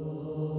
Oh.